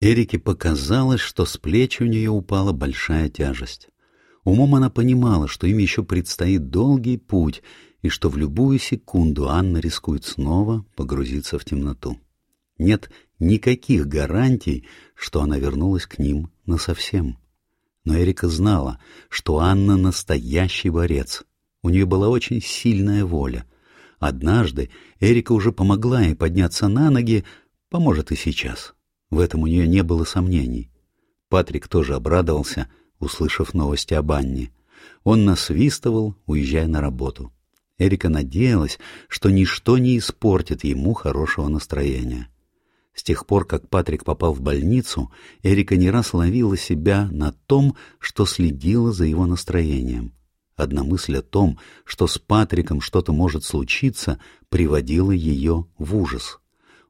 Эрике показалось, что с плеч у нее упала большая тяжесть. Умом она понимала, что им еще предстоит долгий путь, и что в любую секунду Анна рискует снова погрузиться в темноту. Нет никаких гарантий, что она вернулась к ним насовсем. Но Эрика знала, что Анна настоящий борец. У нее была очень сильная воля. Однажды Эрика уже помогла ей подняться на ноги, поможет и сейчас. В этом у нее не было сомнений. Патрик тоже обрадовался, услышав новости об Анне. Он насвистывал, уезжая на работу. Эрика надеялась, что ничто не испортит ему хорошего настроения. С тех пор, как Патрик попал в больницу, Эрика не раз ловила себя на том, что следила за его настроением. Одна мысль о том, что с Патриком что-то может случиться, приводила ее в ужас.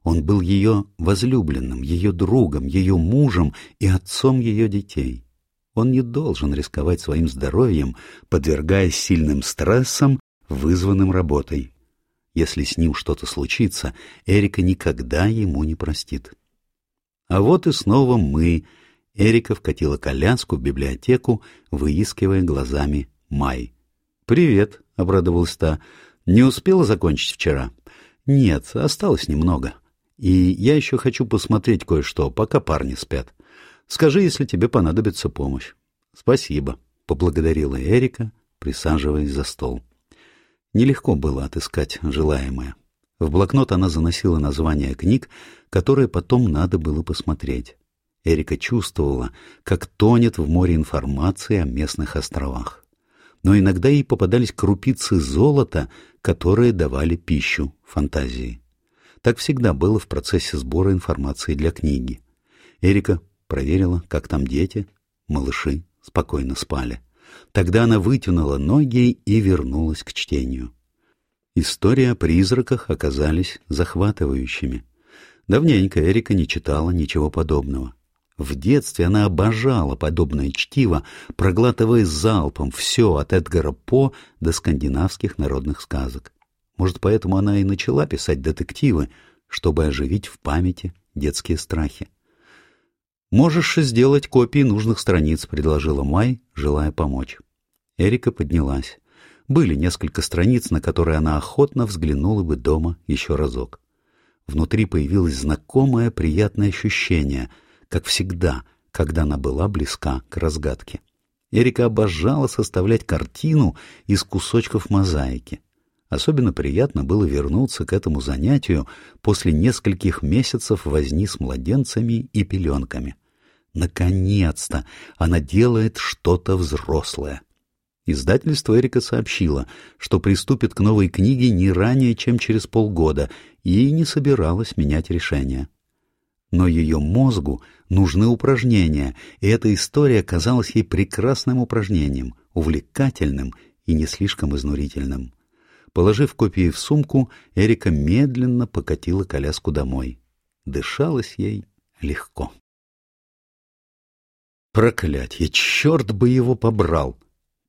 Он был ее возлюбленным, ее другом, ее мужем и отцом ее детей. Он не должен рисковать своим здоровьем, подвергаясь сильным стрессам, вызванным работой. Если с ним что-то случится, Эрика никогда ему не простит. А вот и снова мы. Эрика вкатила коляску в библиотеку, выискивая глазами Май. «Привет», — обрадовалась та. «Не успела закончить вчера?» «Нет, осталось немного. И я еще хочу посмотреть кое-что, пока парни спят. Скажи, если тебе понадобится помощь». «Спасибо», — поблагодарила Эрика, присаживаясь за стол. Нелегко было отыскать желаемое. В блокнот она заносила названия книг, которые потом надо было посмотреть. Эрика чувствовала, как тонет в море информации о местных островах. Но иногда ей попадались крупицы золота, которые давали пищу фантазии. Так всегда было в процессе сбора информации для книги. Эрика проверила, как там дети, малыши спокойно спали. Тогда она вытянула ноги и вернулась к чтению. Истории о призраках оказались захватывающими. Давненько Эрика не читала ничего подобного. В детстве она обожала подобное чтиво, проглатывая залпом все от Эдгара По до скандинавских народных сказок. Может, поэтому она и начала писать детективы, чтобы оживить в памяти детские страхи. «Можешь сделать копии нужных страниц», — предложила Май, желая помочь. Эрика поднялась. Были несколько страниц, на которые она охотно взглянула бы дома еще разок. Внутри появилось знакомое приятное ощущение, как всегда, когда она была близка к разгадке. Эрика обожала составлять картину из кусочков мозаики. Особенно приятно было вернуться к этому занятию после нескольких месяцев возни с младенцами и пеленками. Наконец-то она делает что-то взрослое. Издательство Эрика сообщило, что приступит к новой книге не ранее, чем через полгода, и не собиралась менять решение. Но ее мозгу нужны упражнения, и эта история казалась ей прекрасным упражнением, увлекательным и не слишком изнурительным. Положив копии в сумку, Эрика медленно покатила коляску домой. Дышалось ей легко. Проклятье! Черт бы его побрал!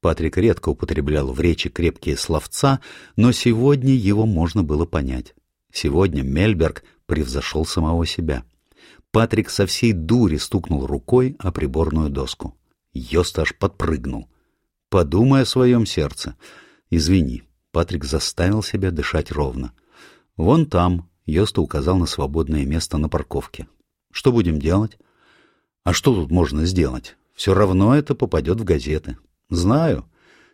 Патрик редко употреблял в речи крепкие словца, но сегодня его можно было понять. Сегодня Мельберг превзошел самого себя. Патрик со всей дури стукнул рукой о приборную доску. Йост аж подпрыгнул. «Подумай о своем сердце. Извини, Патрик заставил себя дышать ровно. «Вон там», — Йоста указал на свободное место на парковке. «Что будем делать?» «А что тут можно сделать? Все равно это попадет в газеты». «Знаю.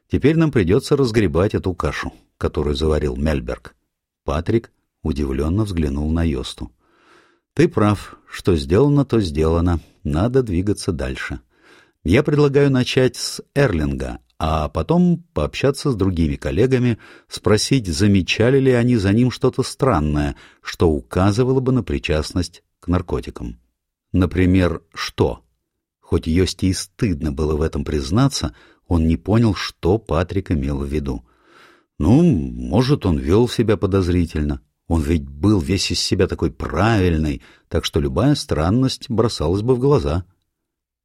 Теперь нам придется разгребать эту кашу, которую заварил Мельберг». Патрик удивленно взглянул на Йосту. «Ты прав. Что сделано, то сделано. Надо двигаться дальше. Я предлагаю начать с Эрлинга, а потом пообщаться с другими коллегами, спросить, замечали ли они за ним что-то странное, что указывало бы на причастность к наркотикам. Например, что? Хоть Йости и стыдно было в этом признаться, он не понял, что Патрик имел в виду. Ну, может, он вел себя подозрительно. Он ведь был весь из себя такой правильный, так что любая странность бросалась бы в глаза.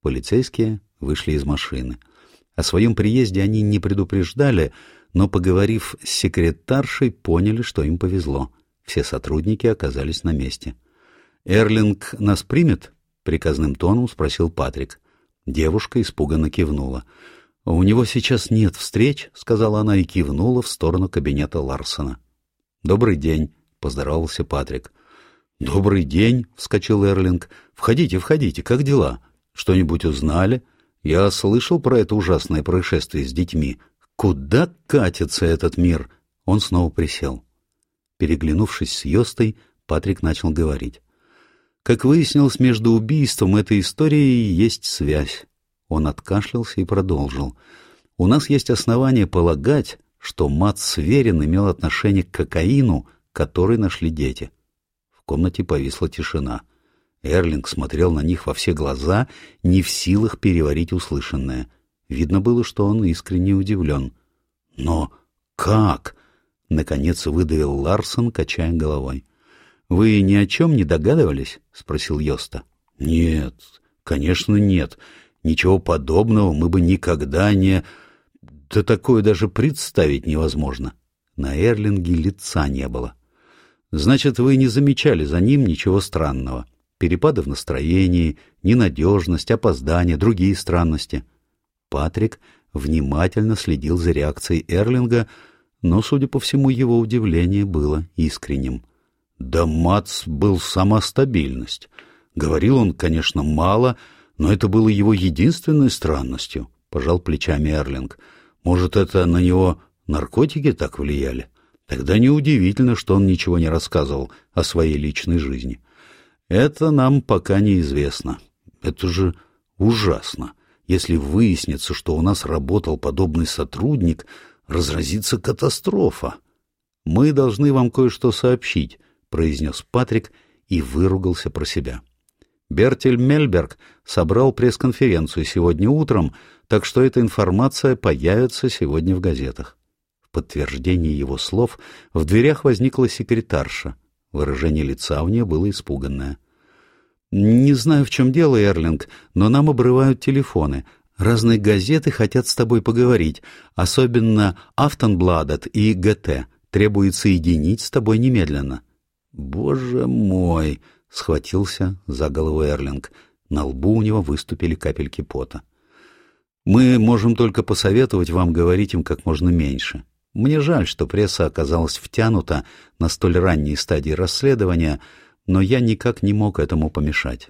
Полицейские вышли из машины. О своем приезде они не предупреждали, но, поговорив с секретаршей, поняли, что им повезло. Все сотрудники оказались на месте. «Эрлинг нас примет?» — приказным тоном спросил Патрик. Девушка испуганно кивнула. «У него сейчас нет встреч», — сказала она и кивнула в сторону кабинета Ларсона. «Добрый день», — поздоровался Патрик. «Добрый день», — вскочил Эрлинг. «Входите, входите, как дела? Что-нибудь узнали? Я слышал про это ужасное происшествие с детьми. Куда катится этот мир?» Он снова присел. Переглянувшись с Йостой, Патрик начал говорить. Как выяснилось, между убийством этой историей есть связь. Он откашлялся и продолжил. У нас есть основания полагать, что Мат Сверин имел отношение к кокаину, который нашли дети. В комнате повисла тишина. Эрлинг смотрел на них во все глаза, не в силах переварить услышанное. Видно было, что он искренне удивлен. «Но как?» — наконец выдавил Ларсон, качая головой. «Вы ни о чем не догадывались?» — спросил Йоста. «Нет, конечно, нет. Ничего подобного мы бы никогда не... Да такое даже представить невозможно». На Эрлинге лица не было. «Значит, вы не замечали за ним ничего странного. Перепады в настроении, ненадежность, опоздание, другие странности». Патрик внимательно следил за реакцией Эрлинга, но, судя по всему, его удивление было искренним. Да Мац был сама стабильность. Говорил он, конечно, мало, но это было его единственной странностью, — пожал плечами Эрлинг. Может, это на него наркотики так влияли? Тогда неудивительно, что он ничего не рассказывал о своей личной жизни. Это нам пока неизвестно. Это же ужасно. Если выяснится, что у нас работал подобный сотрудник, разразится катастрофа. Мы должны вам кое-что сообщить, — произнес Патрик и выругался про себя. Бертель Мельберг собрал пресс-конференцию сегодня утром, так что эта информация появится сегодня в газетах. В подтверждение его слов в дверях возникла секретарша. Выражение лица у нее было испуганное. «Не знаю, в чем дело, Эрлинг, но нам обрывают телефоны. Разные газеты хотят с тобой поговорить, особенно Автонбладет и ГТ. Требует соединить с тобой немедленно». «Боже мой!» — схватился за голову Эрлинг. На лбу у него выступили капельки пота. «Мы можем только посоветовать вам говорить им как можно меньше. Мне жаль, что пресса оказалась втянута на столь ранней стадии расследования, но я никак не мог этому помешать».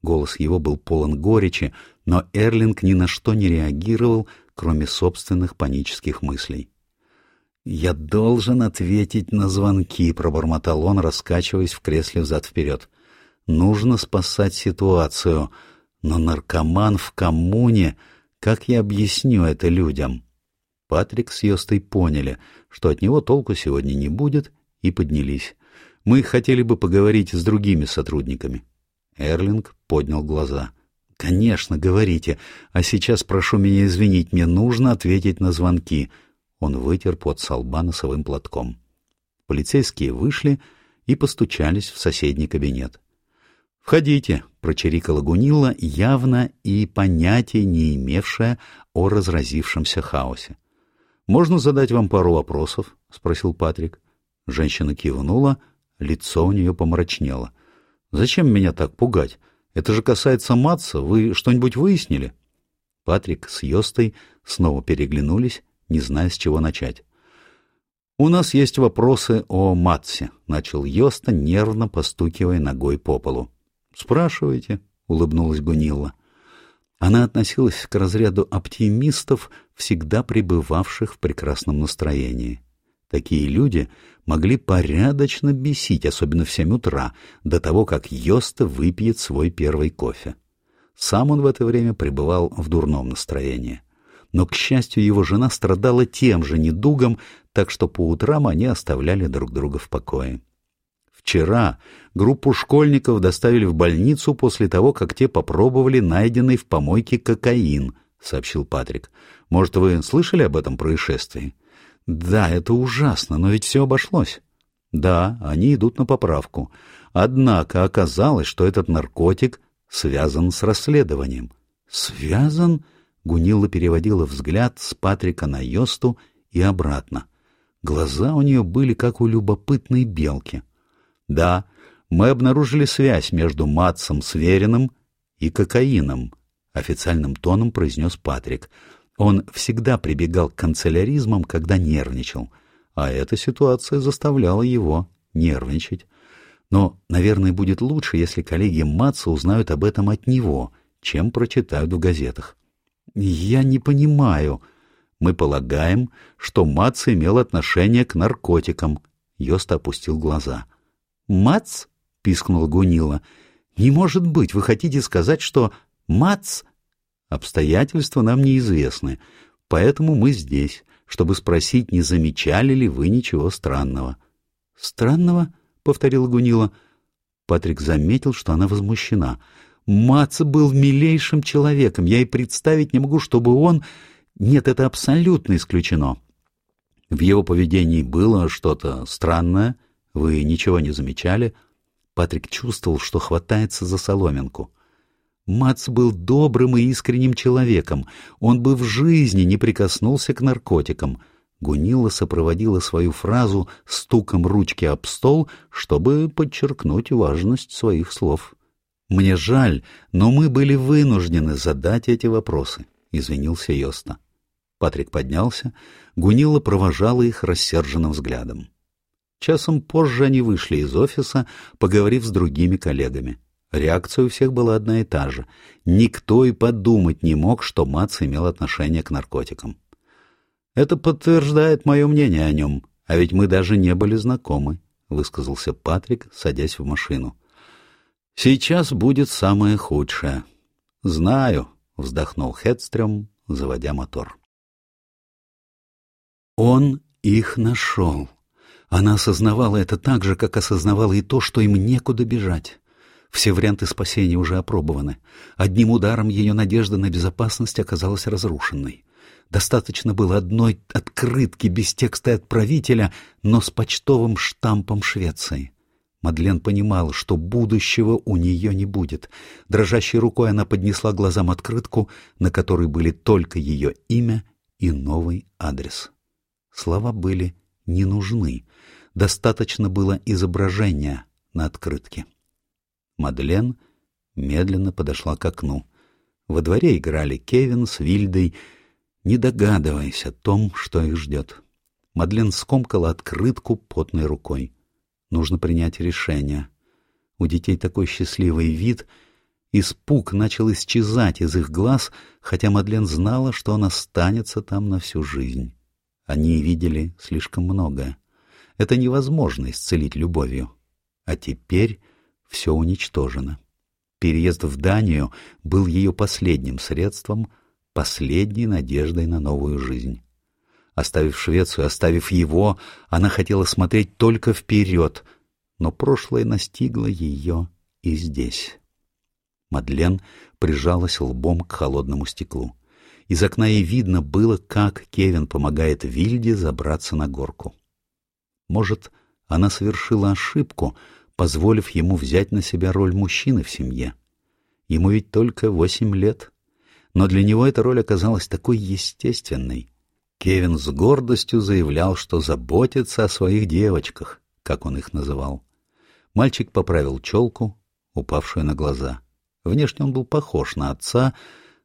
Голос его был полон горечи, но Эрлинг ни на что не реагировал, кроме собственных панических мыслей. «Я должен ответить на звонки», — пробормотал он, раскачиваясь в кресле взад-вперед. «Нужно спасать ситуацию. Но наркоман в коммуне... Как я объясню это людям?» Патрик с Йостой поняли, что от него толку сегодня не будет, и поднялись. «Мы хотели бы поговорить с другими сотрудниками». Эрлинг поднял глаза. «Конечно, говорите. А сейчас прошу меня извинить, мне нужно ответить на звонки». Он вытер под со лба носовым платком. Полицейские вышли и постучались в соседний кабинет. «Входите», — прочирикала Гунилла, явно и понятия не имевшая о разразившемся хаосе. «Можно задать вам пару вопросов?» — спросил Патрик. Женщина кивнула, лицо у нее помрачнело. «Зачем меня так пугать? Это же касается Матса. Вы что-нибудь выяснили?» Патрик с Йостой снова переглянулись не зная, с чего начать. «У нас есть вопросы о Матсе», — начал Йоста, нервно постукивая ногой по полу. «Спрашивайте», — улыбнулась Гунилла. Она относилась к разряду оптимистов, всегда пребывавших в прекрасном настроении. Такие люди могли порядочно бесить, особенно в семь утра, до того, как Йоста выпьет свой первый кофе. Сам он в это время пребывал в дурном настроении но, к счастью, его жена страдала тем же недугом, так что по утрам они оставляли друг друга в покое. Вчера группу школьников доставили в больницу после того, как те попробовали найденный в помойке кокаин, сообщил Патрик. Может, вы слышали об этом происшествии? Да, это ужасно, но ведь все обошлось. Да, они идут на поправку. Однако оказалось, что этот наркотик связан с расследованием. Связан? Гунилла переводила взгляд с Патрика на Йосту и обратно. Глаза у нее были как у любопытной белки. Да, Мы обнаружили связь между Матсом Свериным и кокаином, официальным тоном произнес Патрик. Он всегда прибегал к канцеляризмам, когда нервничал, а эта ситуация заставляла его нервничать. Но, наверное, будет лучше, если коллеги Матса узнают об этом от него, чем прочитают в газетах. «Я не понимаю», мы полагаем, что Мац имел отношение к наркотикам. Йост опустил глаза. «Мац?» — пискнул Гунила. «Не может быть! Вы хотите сказать, что Мац...» «Обстоятельства нам неизвестны, поэтому мы здесь, чтобы спросить, не замечали ли вы ничего странного». «Странного?» — повторил Гунила. Патрик заметил, что она возмущена. «Мац был милейшим человеком. Я и представить не могу, чтобы он...» Нет, это абсолютно исключено. В его поведении было что-то странное, вы ничего не замечали. Патрик чувствовал, что хватается за соломинку. Мац был добрым и искренним человеком. Он бы в жизни не прикоснулся к наркотикам. Гунила сопроводила свою фразу стуком ручки об стол, чтобы подчеркнуть важность своих слов. «Мне жаль, но мы были вынуждены задать эти вопросы», — извинился Йоста. Патрик поднялся, Гунила провожала их рассерженным взглядом. Часом позже они вышли из офиса, поговорив с другими коллегами. Реакция у всех была одна и та же. Никто и подумать не мог, что Мац имел отношение к наркотикам. «Это подтверждает мое мнение о нем, а ведь мы даже не были знакомы», — высказался Патрик, садясь в машину. «Сейчас будет самое худшее». «Знаю», — вздохнул Хедстрем, заводя мотор. Он их нашел. Она осознавала это так же, как осознавала и то, что им некуда бежать. Все варианты спасения уже опробованы. Одним ударом ее надежда на безопасность оказалась разрушенной. Достаточно было одной открытки без текста отправителя, но с почтовым штампом Швеции. Мадлен понимала, что будущего у нее не будет. Дрожащей рукой она поднесла глазам открытку, на которой были только ее имя и новый адрес. Слова были не нужны. Достаточно было изображения на открытке. Мадлен медленно подошла к окну. Во дворе играли Кевин с Вильдой, не догадываясь о том, что их ждет. Мадлен скомкала открытку потной рукой. Нужно принять решение. У детей такой счастливый вид. Испуг начал исчезать из их глаз, хотя Мадлен знала, что он останется там на всю жизнь. Они видели слишком многое. Это невозможно исцелить любовью. А теперь все уничтожено. Переезд в Данию был ее последним средством, последней надеждой на новую жизнь. Оставив Швецию, оставив его, она хотела смотреть только вперед, но прошлое настигло ее и здесь. Мадлен прижалась лбом к холодному стеклу. Из окна ей видно было, как Кевин помогает Вильде забраться на горку. Может, она совершила ошибку, позволив ему взять на себя роль мужчины в семье. Ему ведь только восемь лет. Но для него эта роль оказалась такой естественной. Кевин с гордостью заявлял, что заботится о своих девочках, как он их называл. Мальчик поправил челку, упавшую на глаза. Внешне он был похож на отца,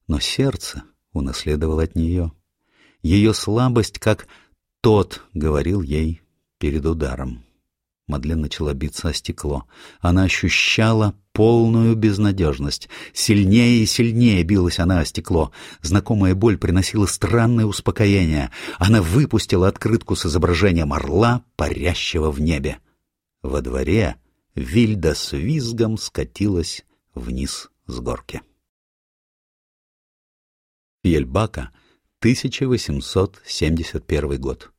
но сердце унаследовал от нее. Ее слабость, как тот говорил ей перед ударом. Мадлен начала биться о стекло. Она ощущала полную безнадежность. Сильнее и сильнее билась она о стекло. Знакомая боль приносила странное успокоение. Она выпустила открытку с изображением орла, парящего в небе. Во дворе Вильда с визгом скатилась вниз с горки. Ельбака, 1871 год.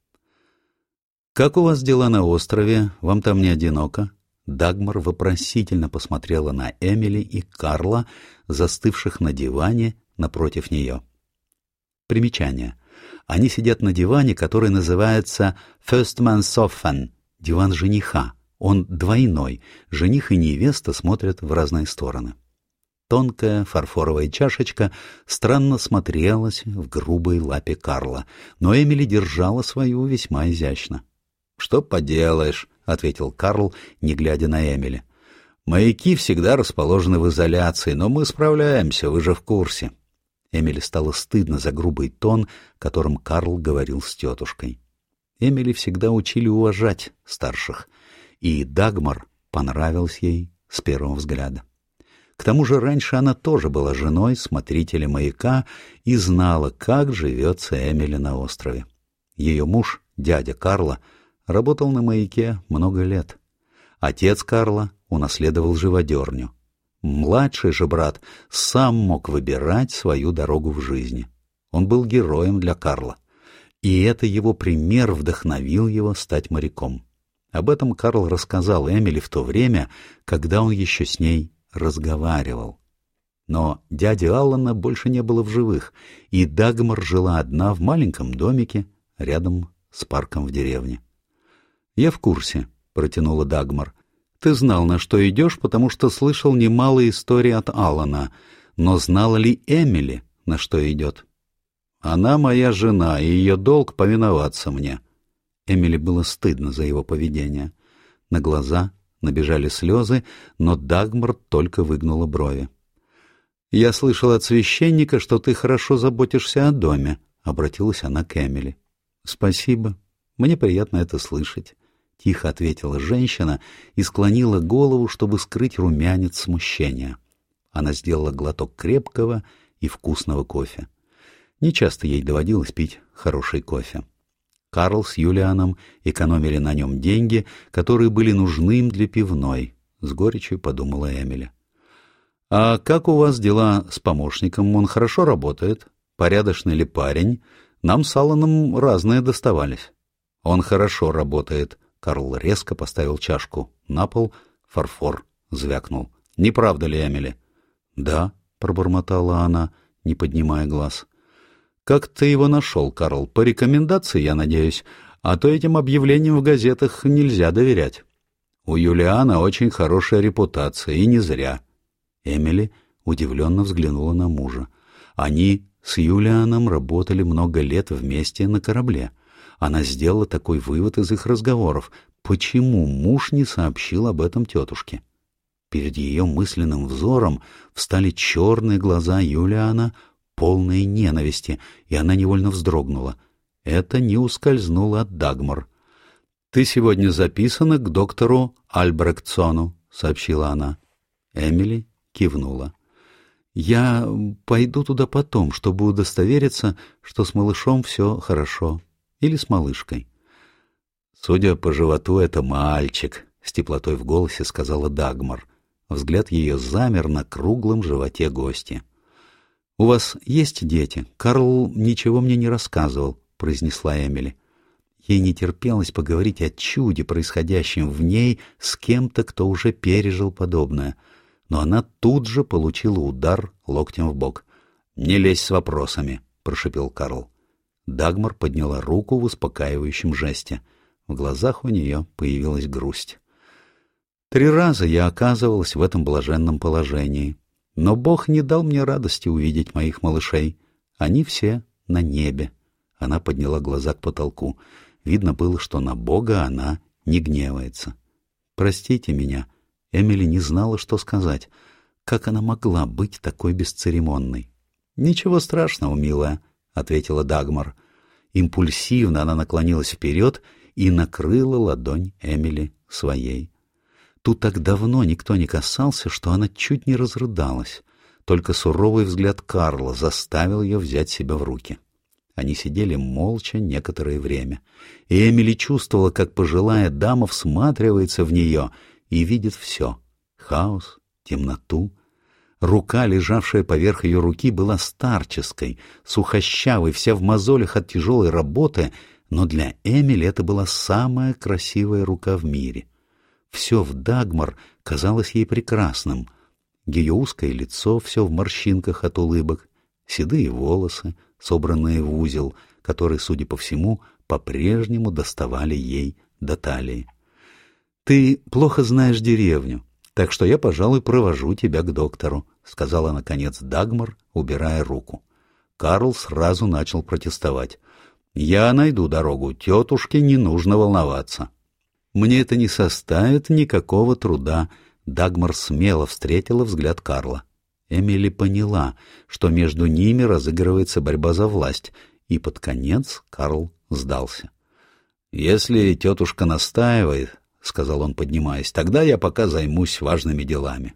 «Как у вас дела на острове? Вам там не одиноко?» Дагмар вопросительно посмотрела на Эмили и Карла, застывших на диване напротив нее. Примечание. Они сидят на диване, который называется «First Sofen» — диван жениха. Он двойной, жених и невеста смотрят в разные стороны. Тонкая фарфоровая чашечка странно смотрелась в грубой лапе Карла, но Эмили держала свою весьма изящно. — Что поделаешь, — ответил Карл, не глядя на Эмили. Маяки всегда расположены в изоляции, но мы справляемся, вы же в курсе. Эмили стало стыдно за грубый тон, которым Карл говорил с тетушкой. Эмили всегда учили уважать старших, и Дагмар понравился ей с первого взгляда. К тому же раньше она тоже была женой смотрителя маяка и знала, как живется Эмили на острове. Ее муж, дядя Карла, работал на маяке много лет. Отец Карла унаследовал живодерню. Младший же брат сам мог выбирать свою дорогу в жизни. Он был героем для Карла. И это его пример вдохновил его стать моряком. Об этом Карл рассказал Эмили в то время, когда он еще с ней разговаривал. Но дяди Аллана больше не было в живых, и Дагмар жила одна в маленьком домике рядом с парком в деревне. «Я в курсе», — протянула Дагмар. «Ты знал, на что идешь, потому что слышал немало историй от Аллана, но знала ли Эмили, на что идет?» «Она моя жена, и ее долг повиноваться мне». Эмили было стыдно за его поведение. На глаза Набежали слезы, но Дагмар только выгнула брови. «Я слышал от священника, что ты хорошо заботишься о доме», — обратилась она к Эмили. «Спасибо. Мне приятно это слышать», — тихо ответила женщина и склонила голову, чтобы скрыть румянец смущения. Она сделала глоток крепкого и вкусного кофе. Нечасто ей доводилось пить хороший кофе. Карл с Юлианом экономили на нем деньги, которые были нужны им для пивной, — с горечью подумала Эмили. — А как у вас дела с помощником? Он хорошо работает? Порядочный ли парень? Нам с Алланом разные доставались. — Он хорошо работает. Карл резко поставил чашку на пол, фарфор звякнул. — Не правда ли, Эмили? — Да, — пробормотала она, не поднимая глаз. Как ты его нашел, Карл? По рекомендации, я надеюсь. А то этим объявлениям в газетах нельзя доверять. У Юлиана очень хорошая репутация, и не зря. Эмили удивленно взглянула на мужа. Они с Юлианом работали много лет вместе на корабле. Она сделала такой вывод из их разговоров. Почему муж не сообщил об этом тетушке? Перед ее мысленным взором встали черные глаза Юлиана, полные ненависти, и она невольно вздрогнула. Это не ускользнуло от Дагмар. «Ты сегодня записана к доктору Альбректсону», — сообщила она. Эмили кивнула. «Я пойду туда потом, чтобы удостовериться, что с малышом все хорошо. Или с малышкой». «Судя по животу, это мальчик», — с теплотой в голосе сказала Дагмар. Взгляд ее замер на круглом животе гостя. «У вас есть дети? Карл ничего мне не рассказывал», — произнесла Эмили. Ей не терпелось поговорить о чуде, происходящем в ней, с кем-то, кто уже пережил подобное. Но она тут же получила удар локтем в бок. «Не лезь с вопросами», — прошепел Карл. Дагмар подняла руку в успокаивающем жесте. В глазах у нее появилась грусть. Три раза я оказывалась в этом блаженном положении. Но Бог не дал мне радости увидеть моих малышей. Они все на небе. Она подняла глаза к потолку. Видно было, что на Бога она не гневается. «Простите меня». Эмили не знала, что сказать. Как она могла быть такой бесцеремонной? «Ничего страшного, милая», — ответила Дагмар. Импульсивно она наклонилась вперед и накрыла ладонь Эмили своей. Тут так давно никто не касался, что она чуть не разрыдалась. Только суровый взгляд Карла заставил ее взять себя в руки. Они сидели молча некоторое время, и Эмили чувствовала, как пожилая дама всматривается в нее и видит все — хаос, темноту. Рука, лежавшая поверх ее руки, была старческой, сухощавой, вся в мозолях от тяжелой работы, но для Эмили это была самая красивая рука в мире — все в Дагмар казалось ей прекрасным. Ее узкое лицо все в морщинках от улыбок, седые волосы, собранные в узел, которые, судя по всему, по-прежнему доставали ей до талии. «Ты плохо знаешь деревню, так что я, пожалуй, провожу тебя к доктору», — сказала, наконец, Дагмар, убирая руку. Карл сразу начал протестовать. «Я найду дорогу, тетушке не нужно волноваться». Мне это не составит никакого труда, Дагмар смело встретила взгляд Карла. Эмили поняла, что между ними разыгрывается борьба за власть, и под конец Карл сдался. «Если тетушка настаивает, — сказал он, поднимаясь, — тогда я пока займусь важными делами».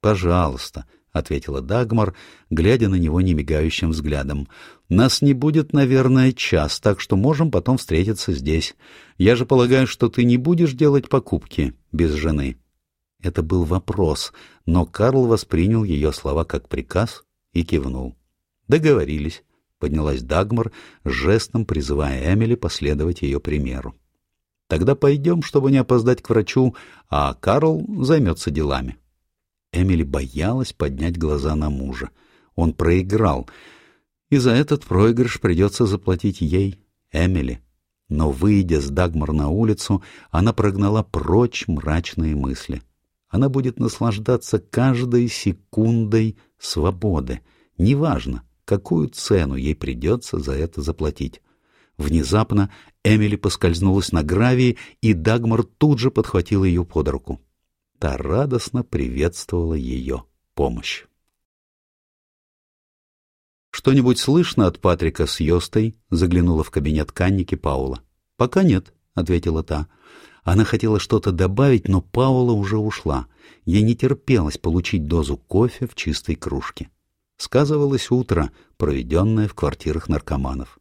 «Пожалуйста», — ответила Дагмар, глядя на него немигающим взглядом. «Нас не будет, наверное, час, так что можем потом встретиться здесь. Я же полагаю, что ты не будешь делать покупки без жены». Это был вопрос, но Карл воспринял ее слова как приказ и кивнул. «Договорились», — поднялась Дагмар, жестом призывая Эмили последовать ее примеру. «Тогда пойдем, чтобы не опоздать к врачу, а Карл займется делами». Эмили боялась поднять глаза на мужа. Он проиграл, и за этот проигрыш придется заплатить ей, Эмили. Но, выйдя с Дагмар на улицу, она прогнала прочь мрачные мысли — она будет наслаждаться каждой секундой свободы. Неважно, какую цену ей придется за это заплатить. Внезапно Эмили поскользнулась на гравии, и Дагмар тут же подхватил ее под руку. Та радостно приветствовала ее помощь. «Что-нибудь слышно от Патрика с Йостой?» — заглянула в кабинет Канники Паула. «Пока нет», — ответила та. Она хотела что-то добавить, но Паула уже ушла. Ей не терпелось получить дозу кофе в чистой кружке. Сказывалось утро, проведенное в квартирах наркоманов.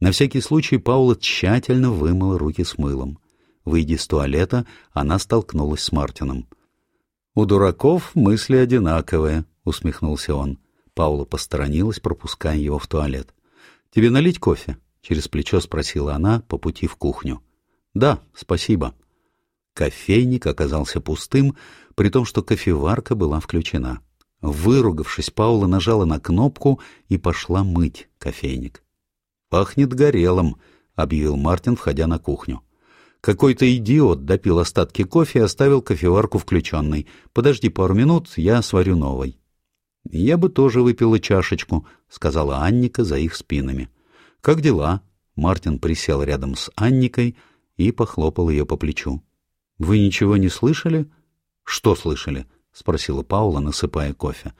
На всякий случай Паула тщательно вымыла руки с мылом. Выйдя из туалета, она столкнулась с Мартином. «У дураков мысли одинаковые», — усмехнулся он. Паула посторонилась, пропуская его в туалет. «Тебе налить кофе?» — через плечо спросила она по пути в кухню. «Да, спасибо». Кофейник оказался пустым, при том, что кофеварка была включена. Выругавшись, Паула нажала на кнопку и пошла мыть кофейник. «Пахнет горелым», — объявил Мартин, входя на кухню. «Какой-то идиот допил остатки кофе и оставил кофеварку включенной. Подожди пару минут, я сварю новой». «Я бы тоже выпила чашечку», — сказала Анника за их спинами. «Как дела?» Мартин присел рядом с Анникой, — и похлопал ее по плечу. — Вы ничего не слышали? — Что слышали? — спросила Паула, насыпая кофе.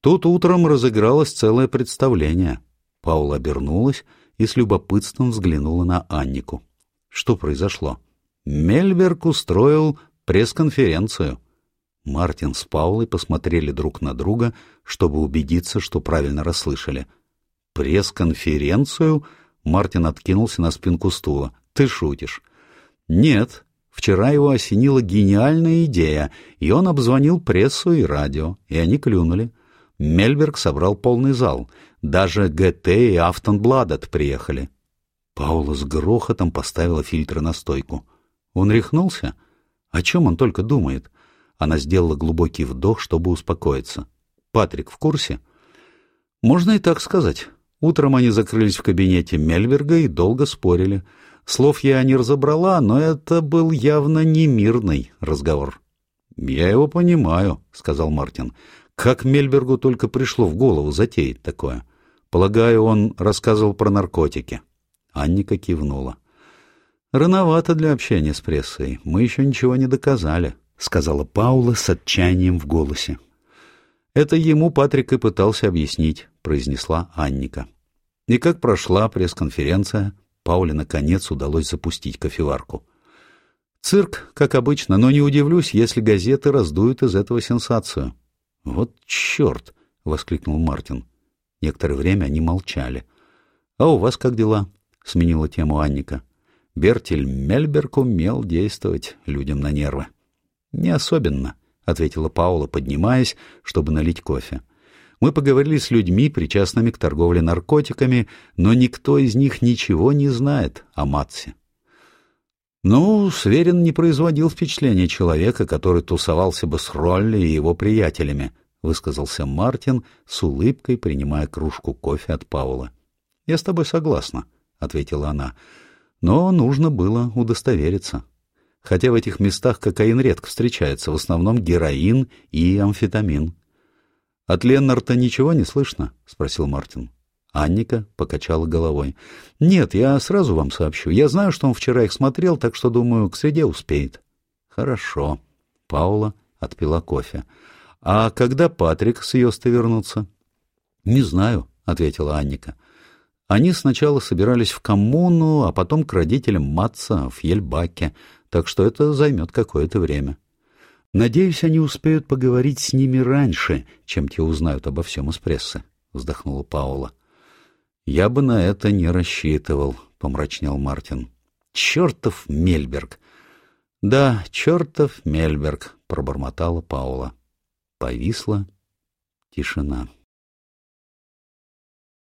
Тут утром разыгралось целое представление. Паула обернулась и с любопытством взглянула на Аннику. Что произошло? Мельберг устроил пресс-конференцию. Мартин с Паулой посмотрели друг на друга, чтобы убедиться, что правильно расслышали. «Пресс-конференцию?» Мартин откинулся на спинку стула. Ты шутишь. Нет, вчера его осенила гениальная идея, и он обзвонил прессу и радио, и они клюнули. Мельберг собрал полный зал. Даже ГТ и Автонбладет приехали. Паула с грохотом поставила фильтры на стойку. Он рехнулся? О чем он только думает? Она сделала глубокий вдох, чтобы успокоиться. Патрик в курсе? Можно и так сказать. Утром они закрылись в кабинете Мельберга и долго спорили. Слов я не разобрала, но это был явно не мирный разговор. «Я его понимаю», — сказал Мартин. «Как Мельбергу только пришло в голову затеять такое? Полагаю, он рассказывал про наркотики». Анника кивнула. «Рановато для общения с прессой. Мы еще ничего не доказали», — сказала Паула с отчаянием в голосе. «Это ему Патрик и пытался объяснить», — произнесла Анника. «И как прошла пресс-конференция?» Пауле, наконец, удалось запустить кофеварку. Цирк, как обычно, но не удивлюсь, если газеты раздуют из этого сенсацию. — Вот черт! — воскликнул Мартин. Некоторое время они молчали. — А у вас как дела? — сменила тему Анника. Бертель Мельберг умел действовать людям на нервы. — Не особенно, — ответила Паула, поднимаясь, чтобы налить кофе. Мы поговорили с людьми, причастными к торговле наркотиками, но никто из них ничего не знает о Матсе. Ну, Сверин не производил впечатления человека, который тусовался бы с Ролли и его приятелями, высказался Мартин с улыбкой, принимая кружку кофе от Паула. Я с тобой согласна, ответила она. Но нужно было удостовериться. Хотя в этих местах кокаин редко встречается, в основном героин и амфетамин. — От Леннарта ничего не слышно? — спросил Мартин. Анника покачала головой. — Нет, я сразу вам сообщу. Я знаю, что он вчера их смотрел, так что, думаю, к среде успеет. — Хорошо. Паула отпила кофе. «А когда Патрик с Йоста вернутся?» «Не знаю», — ответила Анника. «Они сначала собирались в коммуну, а потом к родителям Матца в Ельбаке, так что это займет какое-то время. Надеюсь, они успеют поговорить с ними раньше, чем те узнают обо всем из прессы», — вздохнула Паула. «Я бы на это не рассчитывал», — помрачнел Мартин. «Чертов Мельберг!» «Да, чертов Мельберг», — пробормотала Паула. Повисла тишина.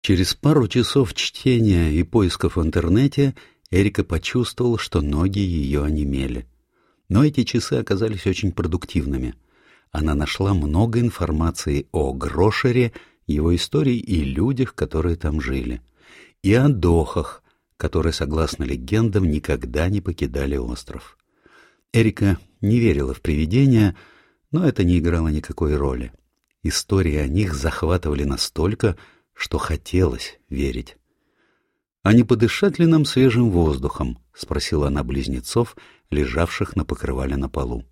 Через пару часов чтения и поисков в интернете Эрика почувствовала, что ноги ее онемели. Но эти часы оказались очень продуктивными. Она нашла много информации о Грошере, его истории и людях, которые там жили. И о Дохах, которые, согласно легендам, никогда не покидали остров. Эрика не верила в привидения, но это не играло никакой роли. Истории о них захватывали настолько, что хотелось верить. «А не подышать ли нам свежим воздухом?» — спросила она близнецов, лежавших на покрывале на полу.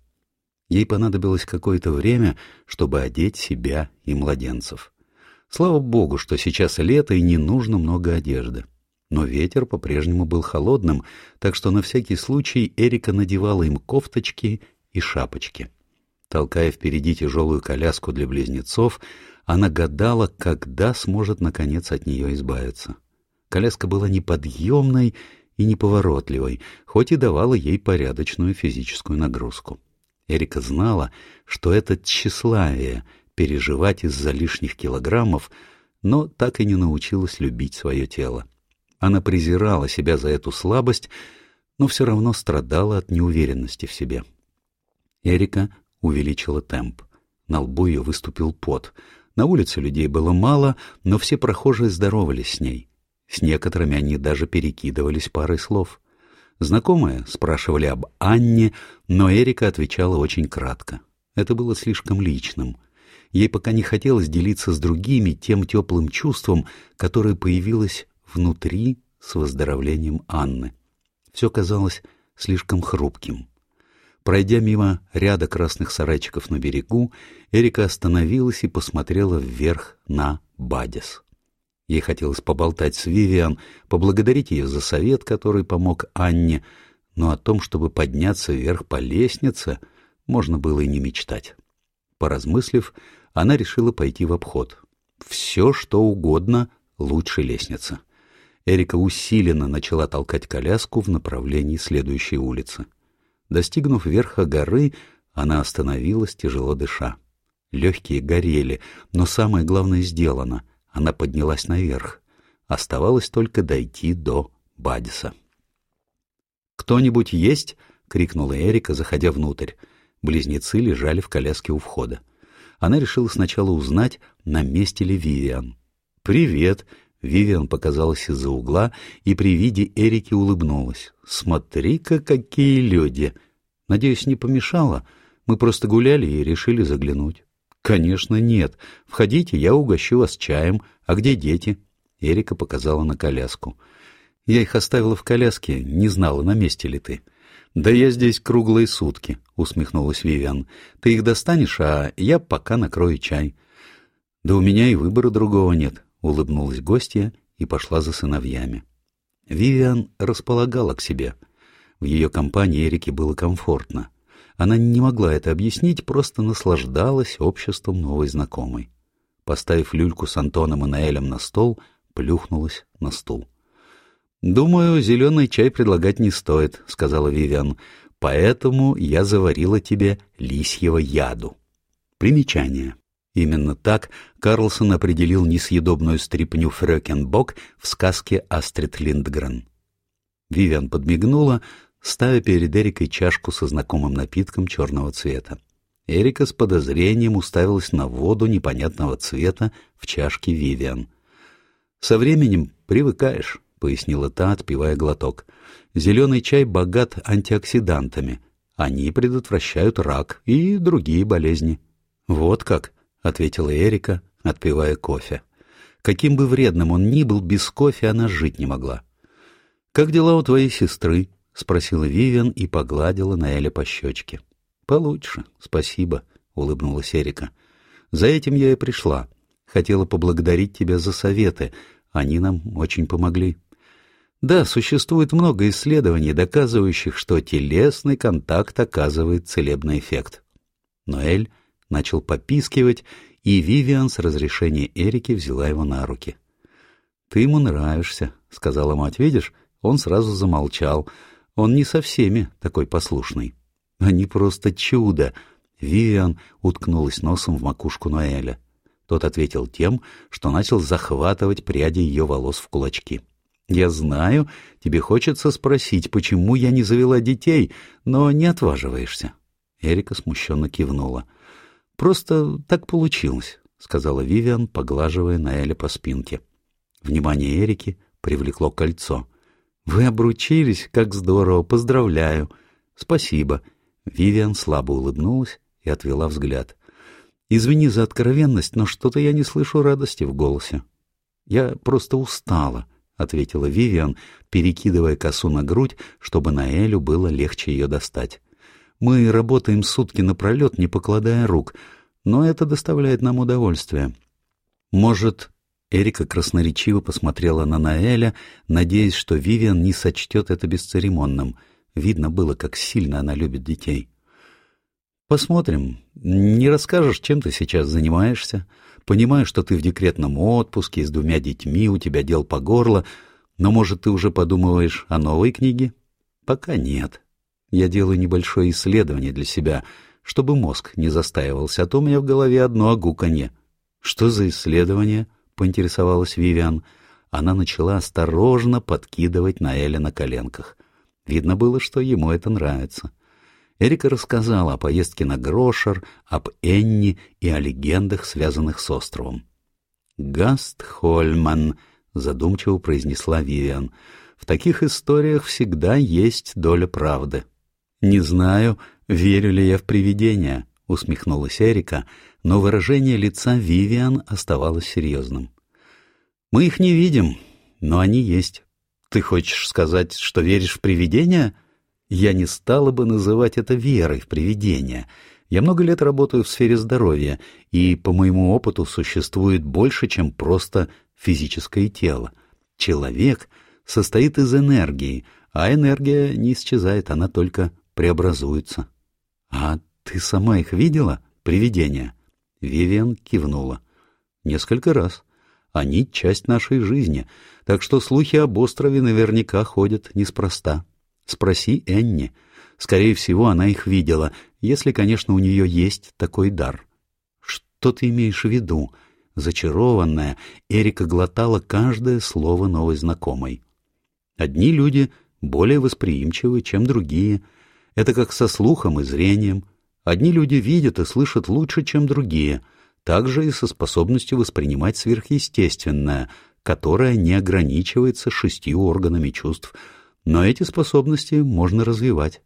Ей понадобилось какое-то время, чтобы одеть себя и младенцев. Слава богу, что сейчас лето и не нужно много одежды. Но ветер по-прежнему был холодным, так что на всякий случай Эрика надевала им кофточки и шапочки. Толкая впереди тяжелую коляску для близнецов, она гадала, когда сможет наконец от нее избавиться. Коляска была неподъемной и неповоротливой, хоть и давала ей порядочную физическую нагрузку. Эрика знала, что это тщеславие — переживать из-за лишних килограммов, но так и не научилась любить свое тело. Она презирала себя за эту слабость, но все равно страдала от неуверенности в себе. Эрика увеличила темп. На лбу ее выступил пот. На улице людей было мало, но все прохожие здоровались с ней. С некоторыми они даже перекидывались парой слов. Знакомые спрашивали об Анне, но Эрика отвечала очень кратко. Это было слишком личным. Ей пока не хотелось делиться с другими тем теплым чувством, которое появилось внутри с выздоровлением Анны. Все казалось слишком хрупким. Пройдя мимо ряда красных сарайчиков на берегу, Эрика остановилась и посмотрела вверх на Бадис. Ей хотелось поболтать с Вивиан, поблагодарить ее за совет, который помог Анне, но о том, чтобы подняться вверх по лестнице, можно было и не мечтать. Поразмыслив, она решила пойти в обход. Все, что угодно, лучше лестницы. Эрика усиленно начала толкать коляску в направлении следующей улицы. Достигнув верха горы, она остановилась, тяжело дыша. Легкие горели, но самое главное сделано. Она поднялась наверх. Оставалось только дойти до Бадиса. «Кто-нибудь есть?» — крикнула Эрика, заходя внутрь. Близнецы лежали в коляске у входа. Она решила сначала узнать, на месте ли Вивиан. «Привет!» — Вивиан показалась из-за угла и при виде Эрики улыбнулась. «Смотри-ка, какие люди!» «Надеюсь, не помешало? Мы просто гуляли и решили заглянуть». «Конечно, нет. Входите, я угощу вас чаем. А где дети?» Эрика показала на коляску. «Я их оставила в коляске, не знала, на месте ли ты». «Да я здесь круглые сутки», — усмехнулась Вивиан. «Ты их достанешь, а я пока накрою чай». «Да у меня и выбора другого нет», — улыбнулась гостья и пошла за сыновьями. Вивиан располагала к себе. В ее компании Эрике было комфортно. Она не могла это объяснить, просто наслаждалась обществом новой знакомой. Поставив люльку с Антоном и Наэлем на стол, плюхнулась на стул. «Думаю, зеленый чай предлагать не стоит», — сказала Вивиан. «Поэтому я заварила тебе лисьего яду». Примечание. Именно так Карлсон определил несъедобную стрипню Фрёкенбок в сказке Астрид Линдгрен. Вивиан подмигнула, ставя перед Эрикой чашку со знакомым напитком черного цвета. Эрика с подозрением уставилась на воду непонятного цвета в чашке Вивиан. «Со временем привыкаешь», — пояснила та, отпивая глоток. «Зеленый чай богат антиоксидантами. Они предотвращают рак и другие болезни». «Вот как», — ответила Эрика, отпивая кофе. Каким бы вредным он ни был, без кофе она жить не могла. «Как дела у твоей сестры?» — спросила Вивиан и погладила Наэля по щечке. — Получше, спасибо, улыбнулась Эрика. «За этим я и пришла. Хотела поблагодарить тебя за советы. Они нам очень помогли». Да, существует много исследований, доказывающих, что телесный контакт оказывает целебный эффект. Ноэль начал попискивать, и Вивиан с разрешения Эрики взяла его на руки. «Ты ему нравишься», — сказала мать. «Видишь, он сразу замолчал. Он не со всеми такой послушный. Они просто чудо!» Вивиан уткнулась носом в макушку Ноэля. Тот ответил тем, что начал захватывать пряди ее волос в кулачки. «Я знаю, тебе хочется спросить, почему я не завела детей, но не отваживаешься». Эрика смущенно кивнула. «Просто так получилось», — сказала Вивиан, поглаживая Наэля по спинке. Внимание Эрики привлекло кольцо. «Вы обручились? Как здорово! Поздравляю!» «Спасибо!» Вивиан слабо улыбнулась и отвела взгляд. «Извини за откровенность, но что-то я не слышу радости в голосе. Я просто устала», — ответила Вивиан, перекидывая косу на грудь, чтобы Наэлю было легче ее достать. «Мы работаем сутки напролет, не покладая рук, но это доставляет нам удовольствие. Может, Эрика красноречиво посмотрела на Наэля, надеясь, что Вивиан не сочтет это бесцеремонным. Видно было, как сильно она любит детей. «Посмотрим. Не расскажешь, чем ты сейчас занимаешься? Понимаю, что ты в декретном отпуске, с двумя детьми, у тебя дел по горло, но, может, ты уже подумываешь о новой книге?» «Пока нет. Я делаю небольшое исследование для себя, чтобы мозг не застаивался, а то у меня в голове одно огуканье». «Что за исследование?» поинтересовалась Вивиан. Она начала осторожно подкидывать Наэля на коленках. Видно было, что ему это нравится. Эрика рассказала о поездке на Грошер, об Энни и о легендах, связанных с островом. «Гаст Хольман», — задумчиво произнесла Вивиан, — «в таких историях всегда есть доля правды». «Не знаю, верю ли я в привидения», — усмехнулась Эрика, но выражение лица Вивиан оставалось серьезным. «Мы их не видим, но они есть. Ты хочешь сказать, что веришь в привидения?» Я не стала бы называть это верой в привидения. Я много лет работаю в сфере здоровья, и, по моему опыту, существует больше, чем просто физическое тело. Человек состоит из энергии, а энергия не исчезает, она только преобразуется. А ты сама их видела, привидения? Вивиан кивнула. Несколько раз. Они — часть нашей жизни, так что слухи об острове наверняка ходят неспроста. Спроси Энни. Скорее всего, она их видела, если, конечно, у нее есть такой дар. Что ты имеешь в виду? Зачарованная, Эрика глотала каждое слово новой знакомой. Одни люди более восприимчивы, чем другие. Это как со слухом и зрением — Одни люди видят и слышат лучше, чем другие, также и со способностью воспринимать сверхъестественное, которое не ограничивается шестью органами чувств, но эти способности можно развивать.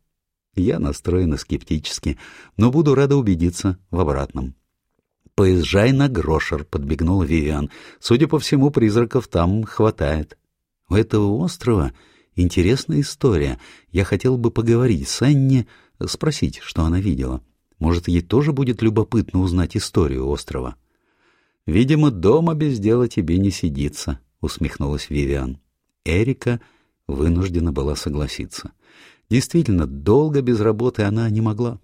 Я настроена скептически, но буду рада убедиться в обратном. «Поезжай на Грошер», — подбегнул Вивиан. «Судя по всему, призраков там хватает». У этого острова интересная история. Я хотел бы поговорить с Энни, спросить, что она видела. Может, ей тоже будет любопытно узнать историю острова. «Видимо, дома без дела тебе не сидится», — усмехнулась Вивиан. Эрика вынуждена была согласиться. Действительно, долго без работы она не могла.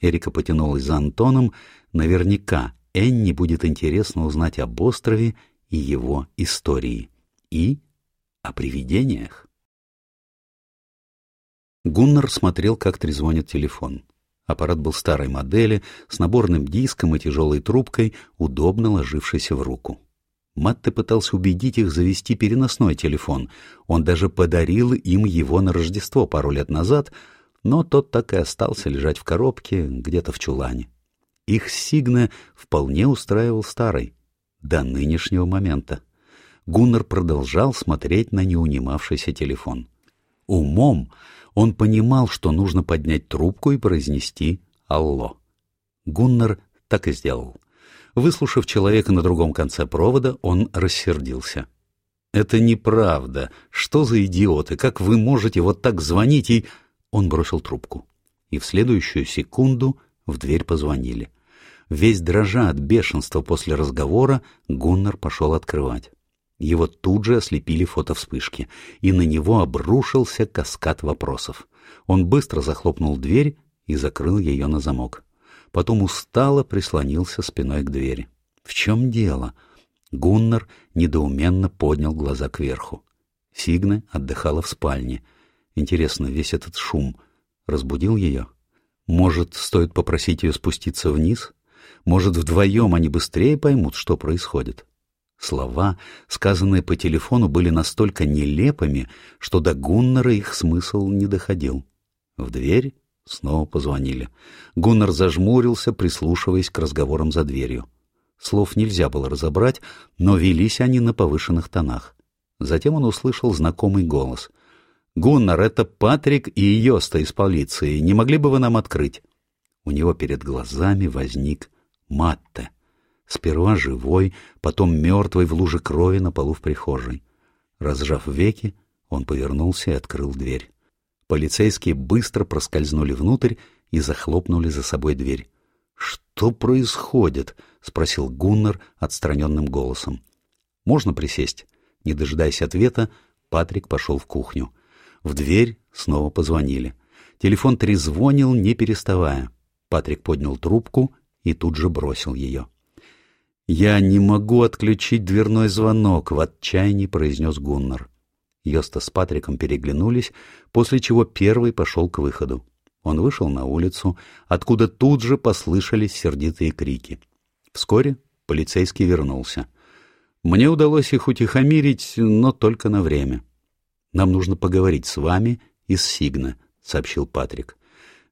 Эрика потянулась за Антоном. Наверняка Энни будет интересно узнать об острове и его истории. И о привидениях. Гуннар смотрел, как трезвонит телефон. Аппарат был старой модели, с наборным диском и тяжелой трубкой, удобно ложившейся в руку. Матте пытался убедить их завести переносной телефон. Он даже подарил им его на Рождество пару лет назад, но тот так и остался лежать в коробке где-то в чулане. Их Сигна вполне устраивал старый, до нынешнего момента. Гуннар продолжал смотреть на неунимавшийся телефон. Умом он понимал, что нужно поднять трубку и произнести «Алло». Гуннар так и сделал. Выслушав человека на другом конце провода, он рассердился. «Это неправда. Что за идиоты? Как вы можете вот так звонить и...» Он бросил трубку. И в следующую секунду в дверь позвонили. Весь дрожа от бешенства после разговора, Гуннар пошел открывать. Его тут же ослепили фотовспышки, и на него обрушился каскад вопросов. Он быстро захлопнул дверь и закрыл ее на замок. Потом устало прислонился спиной к двери. В чем дело? Гуннар недоуменно поднял глаза кверху. Сигна отдыхала в спальне. Интересно, весь этот шум разбудил ее? Может, стоит попросить ее спуститься вниз? Может, вдвоем они быстрее поймут, что происходит? Слова, сказанные по телефону, были настолько нелепыми, что до Гуннера их смысл не доходил. В дверь снова позвонили. Гуннар зажмурился, прислушиваясь к разговорам за дверью. Слов нельзя было разобрать, но велись они на повышенных тонах. Затем он услышал знакомый голос. «Гуннар, это Патрик и Йоста из полиции. Не могли бы вы нам открыть?» У него перед глазами возник Матте. Сперва живой, потом мертвый в луже крови на полу в прихожей. Разжав веки, он повернулся и открыл дверь. Полицейские быстро проскользнули внутрь и захлопнули за собой дверь. «Что происходит?» — спросил Гуннар отстраненным голосом. «Можно присесть?» Не дожидаясь ответа, Патрик пошел в кухню. В дверь снова позвонили. Телефон трезвонил, не переставая. Патрик поднял трубку и тут же бросил ее. «Я не могу отключить дверной звонок», — в отчаянии произнес Гуннар. Йоста с Патриком переглянулись, после чего первый пошел к выходу. Он вышел на улицу, откуда тут же послышались сердитые крики. Вскоре полицейский вернулся. Мне удалось их утихомирить, но только на время. «Нам нужно поговорить с вами и с Сигна», — сообщил Патрик.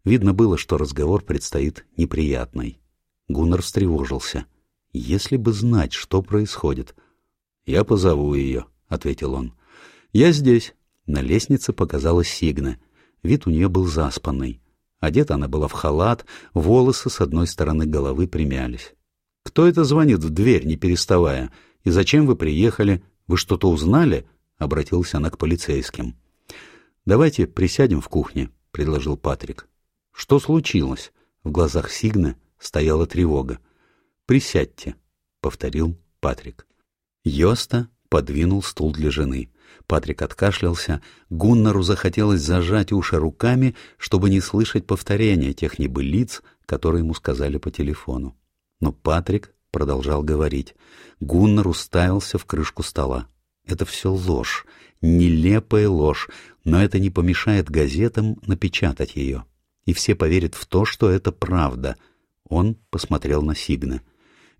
Видно было, что разговор предстоит неприятный. Гуннар встревожился. Если бы знать, что происходит. «Я позову ее», — ответил он. «Я здесь». На лестнице показалась Сигна. Вид у нее был заспанный. Одета она была в халат, волосы с одной стороны головы примялись. «Кто это звонит в дверь, не переставая? И зачем вы приехали? Вы что-то узнали?» — обратился она к полицейским. «Давайте присядем в кухне», — предложил Патрик. «Что случилось?» В глазах Сигна стояла тревога. «Присядьте», — повторил Патрик. Йоста подвинул стул для жены. Патрик откашлялся. Гуннару захотелось зажать уши руками, чтобы не слышать повторения тех небылиц, которые ему сказали по телефону. Но Патрик продолжал говорить. Гуннар уставился в крышку стола. Это все ложь, нелепая ложь, но это не помешает газетам напечатать ее. И все поверят в то, что это правда. Он посмотрел на Сигна.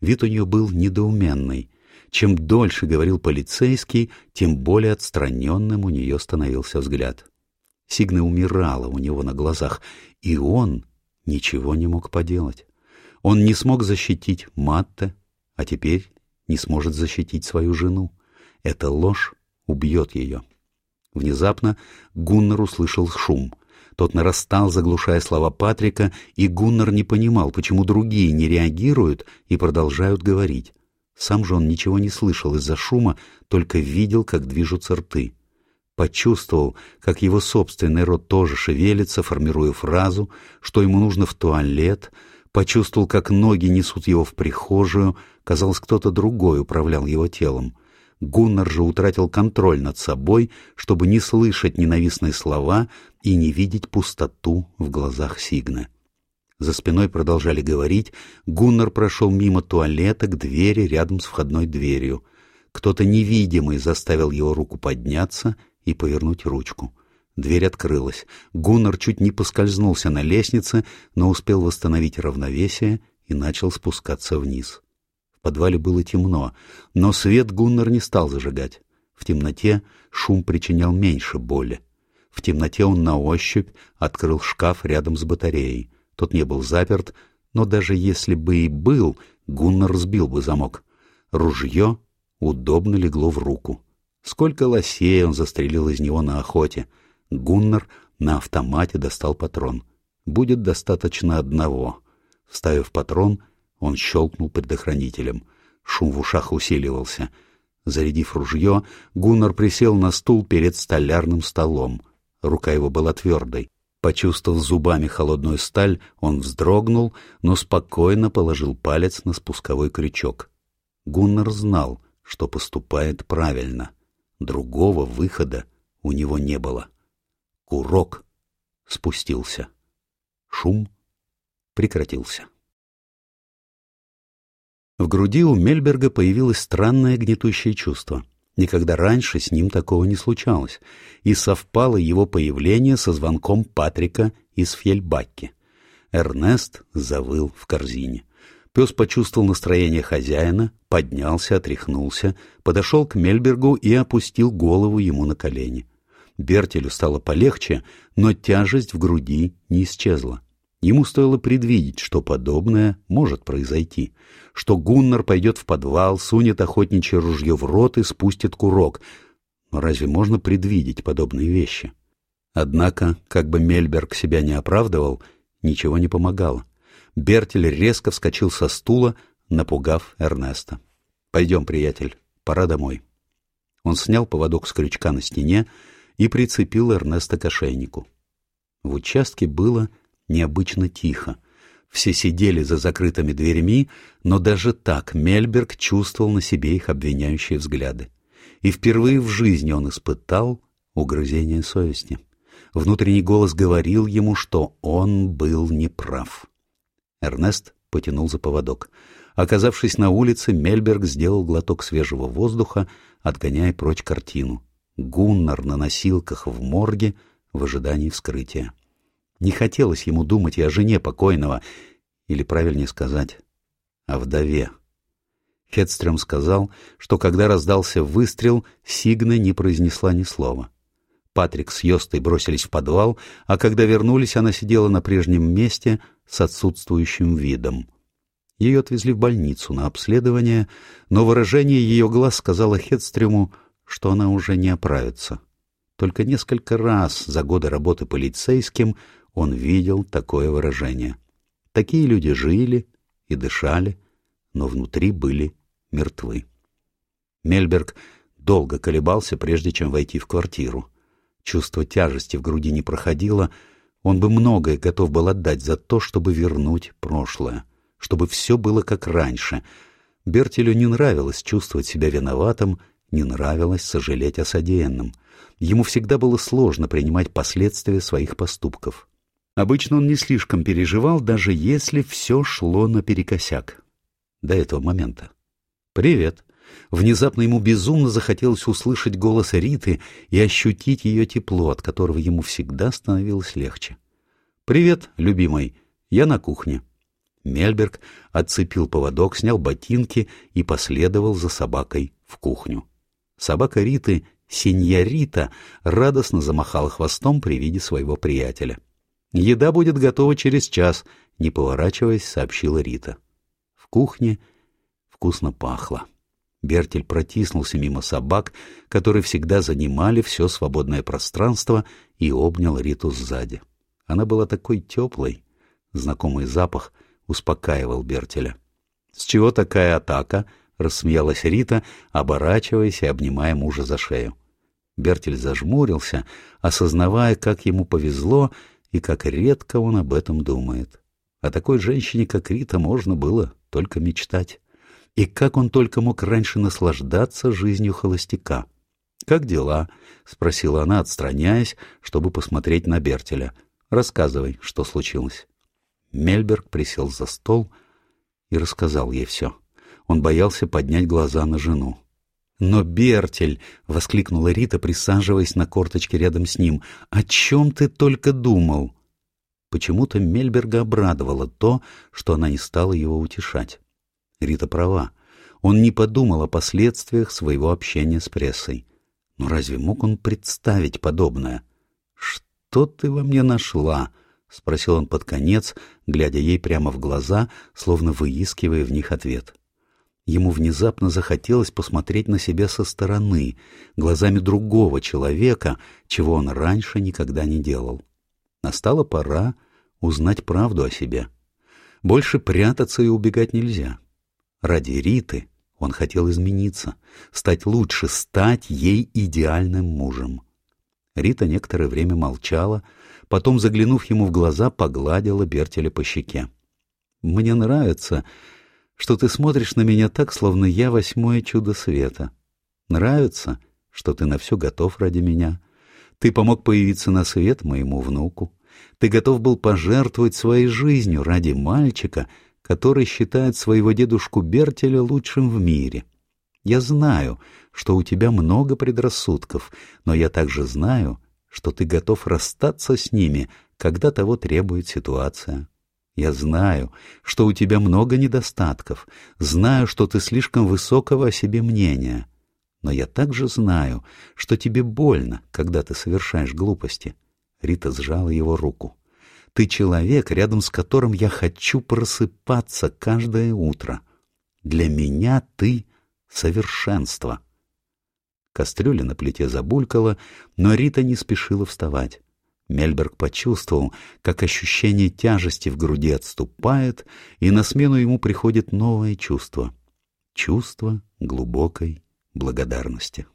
Вид у нее был недоуменный. Чем дольше говорил полицейский, тем более отстраненным у нее становился взгляд. Сигна умирала у него на глазах, и он ничего не мог поделать. Он не смог защитить Матта, а теперь не сможет защитить свою жену. Эта ложь убьет ее. Внезапно Гуннар услышал шум. Тот нарастал, заглушая слова Патрика, и Гуннар не понимал, почему другие не реагируют и продолжают говорить. Сам же он ничего не слышал из-за шума, только видел, как движутся рты. Почувствовал, как его собственный рот тоже шевелится, формируя фразу, что ему нужно в туалет, почувствовал, как ноги несут его в прихожую, казалось, кто-то другой управлял его телом. Гуннар же утратил контроль над собой, чтобы не слышать ненавистные слова и не видеть пустоту в глазах Сигны. За спиной продолжали говорить, Гуннар прошел мимо туалета к двери рядом с входной дверью. Кто-то невидимый заставил его руку подняться и повернуть ручку. Дверь открылась. Гуннар чуть не поскользнулся на лестнице, но успел восстановить равновесие и начал спускаться вниз. В подвале было темно, но свет Гуннар не стал зажигать. В темноте шум причинял меньше боли. В темноте он на ощупь открыл шкаф рядом с батареей. Тот не был заперт, но даже если бы и был, Гуннар сбил бы замок. Ружье удобно легло в руку. Сколько лосей он застрелил из него на охоте — Гуннар на автомате достал патрон. Будет достаточно одного. Вставив патрон, он щелкнул предохранителем. Шум в ушах усиливался. Зарядив ружье, Гуннар присел на стул перед столярным столом. Рука его была твердой. Почувствовав зубами холодную сталь, он вздрогнул, но спокойно положил палец на спусковой крючок. Гуннар знал, что поступает правильно. Другого выхода у него не было. Курок спустился. Шум прекратился. В груди у Мельберга появилось странное гнетущее чувство. Никогда раньше с ним такого не случалось, и совпало его появление со звонком Патрика из Фьельбакки. Эрнест завыл в корзине. Пес почувствовал настроение хозяина, поднялся, отряхнулся, подошел к Мельбергу и опустил голову ему на колени. Бертелю стало полегче, но тяжесть в груди не исчезла. Ему стоило предвидеть, что подобное может произойти, что Гуннар пойдет в подвал, сунет охотничье ружье в рот и спустит курок. Но разве можно предвидеть подобные вещи? Однако, как бы Мельберг себя не оправдывал, ничего не помогало. Бертель резко вскочил со стула, напугав Эрнеста. «Пойдем, приятель, пора домой». Он снял поводок с крючка на стене и прицепил Эрнеста к ошейнику. В участке было необычно тихо. Все сидели за закрытыми дверьми, но даже так Мельберг чувствовал на себе их обвиняющие взгляды. И впервые в жизни он испытал угрызение совести. Внутренний голос говорил ему, что он был неправ. Эрнест потянул за поводок. Оказавшись на улице, Мельберг сделал глоток свежего воздуха, отгоняя прочь картину. Гуннар на носилках в морге в ожидании вскрытия. Не хотелось ему думать и о жене покойного, или, правильнее сказать, о вдове. Хедстрем сказал, что когда раздался выстрел, Сигна не произнесла ни слова. Патрик с Йостой бросились в подвал, а когда вернулись, она сидела на прежнем месте с отсутствующим видом. Ее отвезли в больницу на обследование, но выражение ее глаз сказало Хедстрему, что она уже не оправится. Только несколько раз за годы работы полицейским он видел такое выражение. Такие люди жили и дышали, но внутри были мертвы. Мельберг долго колебался, прежде чем войти в квартиру. Чувство тяжести в груди не проходило, он бы многое готов был отдать за то, чтобы вернуть прошлое, чтобы все было как раньше. Бертелю не нравилось чувствовать себя виноватым, не нравилось сожалеть о содеянном. Ему всегда было сложно принимать последствия своих поступков. Обычно он не слишком переживал, даже если все шло наперекосяк. До этого момента. «Привет». Внезапно ему безумно захотелось услышать голос Риты и ощутить ее тепло, от которого ему всегда становилось легче. «Привет, любимый. Я на кухне». Мельберг отцепил поводок, снял ботинки и последовал за собакой в кухню. Собака Риты, сеньорита, радостно замахала хвостом при виде своего приятеля. «Еда будет готова через час», — не поворачиваясь, сообщила Рита. В кухне вкусно пахло. Бертель протиснулся мимо собак, которые всегда занимали все свободное пространство, и обнял Риту сзади. Она была такой теплой. Знакомый запах успокаивал Бертеля. «С чего такая атака?» — рассмеялась Рита, оборачиваясь и обнимая мужа за шею. Бертель зажмурился, осознавая, как ему повезло, и как редко он об этом думает. О такой женщине, как Рита, можно было только мечтать. И как он только мог раньше наслаждаться жизнью холостяка. «Как дела?» — спросила она, отстраняясь, чтобы посмотреть на Бертеля. «Рассказывай, что случилось». Мельберг присел за стол и рассказал ей все. Он боялся поднять глаза на жену. «Но, Бертель!» — воскликнула Рита, присаживаясь на корточке рядом с ним. «О чем ты только думал?» Почему-то Мельберга обрадовало то, что она не стала его утешать. Рита права. Он не подумал о последствиях своего общения с прессой. Но разве мог он представить подобное? «Что ты во мне нашла?» — спросил он под конец, глядя ей прямо в глаза, словно выискивая в них ответ. — Ему внезапно захотелось посмотреть на себя со стороны, глазами другого человека, чего он раньше никогда не делал. Настала пора узнать правду о себе. Больше прятаться и убегать нельзя. Ради Риты он хотел измениться, стать лучше, стать ей идеальным мужем. Рита некоторое время молчала, потом, заглянув ему в глаза, погладила Бертеля по щеке. «Мне нравится, что ты смотришь на меня так, словно я восьмое чудо света. Нравится, что ты на все готов ради меня. Ты помог появиться на свет моему внуку. Ты готов был пожертвовать своей жизнью ради мальчика, который считает своего дедушку Бертеля лучшим в мире. Я знаю, что у тебя много предрассудков, но я также знаю, что ты готов расстаться с ними, когда того требует ситуация. Я знаю, что у тебя много недостатков, знаю, что ты слишком высокого о себе мнения, но я также знаю, что тебе больно, когда ты совершаешь глупости. Рита сжала его руку. Ты человек, рядом с которым я хочу просыпаться каждое утро. Для меня ты совершенство. Кастрюля на плите забулькала, но Рита не спешила вставать. Мельберг почувствовал, как ощущение тяжести в груди отступает, и на смену ему приходит новое чувство — чувство глубокой благодарности.